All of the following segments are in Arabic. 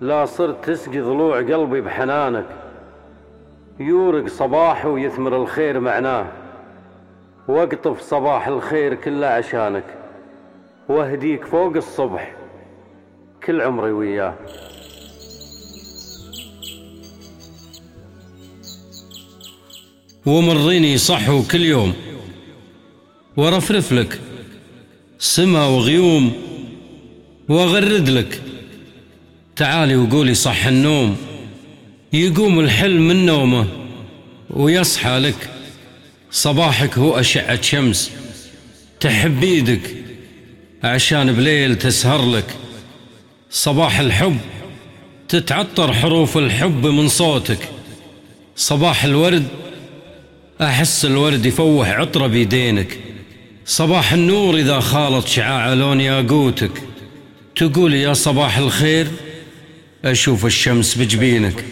لا صرت تسقي ضلوع قلبي بحنانك. يورق صباح ويثمر الخير معناه. واقطف صباح الخير كله عشانك. واهديك فوق الصبح كل عمري وياه. ومريني صحو كل يوم. ورفرف لك سما وغيوم. واغرد لك تعالي وقولي صح النوم. يقوم الحلم من نومه ويصحى لك. صباحك هو أشعة شمس. تحب إيدك عشان بليل تسهر لك. صباح الحب تتعطر حروف الحب من صوتك. صباح الورد أحس الورد يفوح عطرة بيدينك. صباح النور إذا خالط شعاع لون ياقوتك. تقول يا صباح الخير أشوف الشمس بجبينك.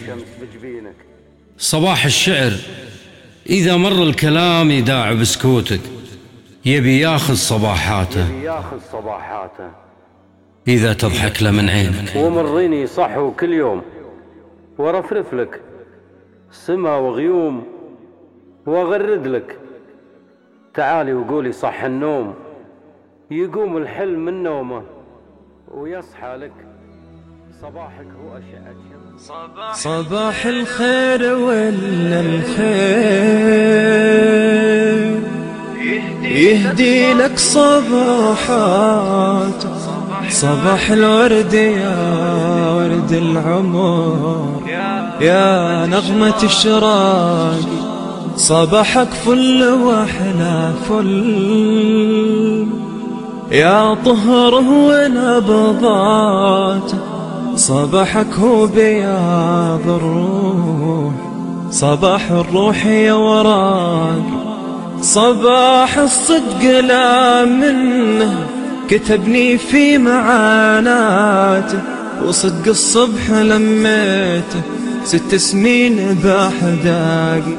صباح الشعر إذا مر الكلام يداع بسكوتك يبي ياخذ صباحاته. ياخذ صباحاته إذا تضحك له من عينك. ومريني صحو كل يوم ورفرف لك سما وغيوم واغرد لك. تعالي وقولي صح النوم يقوم الحلم من نومه ويصحى لك. صباحك هو صباح الخير ولا الخير؟ يهدي لك صباحات. صباح الورد يا ورد العمر. يا نغمة الشراق. صباحك فل وإحنا فل. يا طهره ونبضات. صباحك هو بياض الروح صباح الروح يا وراق صباح الصدق لا منه كتبني في معاناته. وصدق الصبح لميته ست سنين باحداقي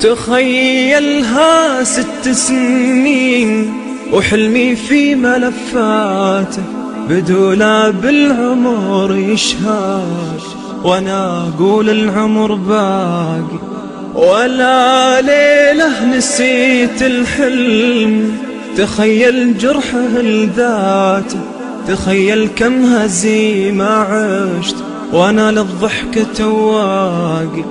تخيلها ست سنين وحلمي في ملفاته. بدولاب العمر يشهد وأنا أقول العمر باقي. ولا ليلة نسيت الحلم تخيل جرحه لذاته تخيل كم هزيمة عشت وأنا للضحكة تواقي.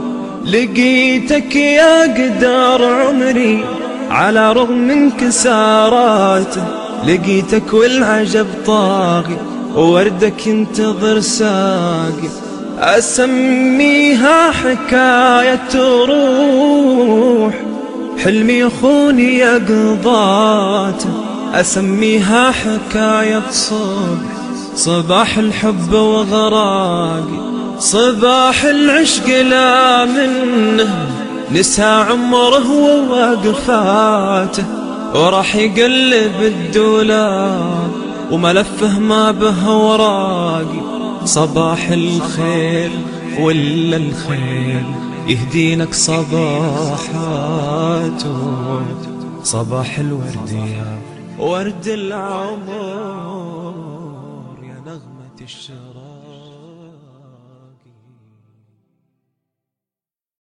لقيتك يا قدر عمري على رغم انكساراته لقيتك والعجب طاغي ووردك ينتظر ساقي. أسميها حكاية روح حلمي يخوني يقضاته أسميها حكاية صبح صباح الحب وغراقي صباح العشق لا منه. نسى عمره وواقفاته وراح يقلب الدولاب وملفه ما به وراقي صباح الخير ولا الخير؟ يهدينك صباحاته. صباح الورد يا ورد العمر يا نغمة الشر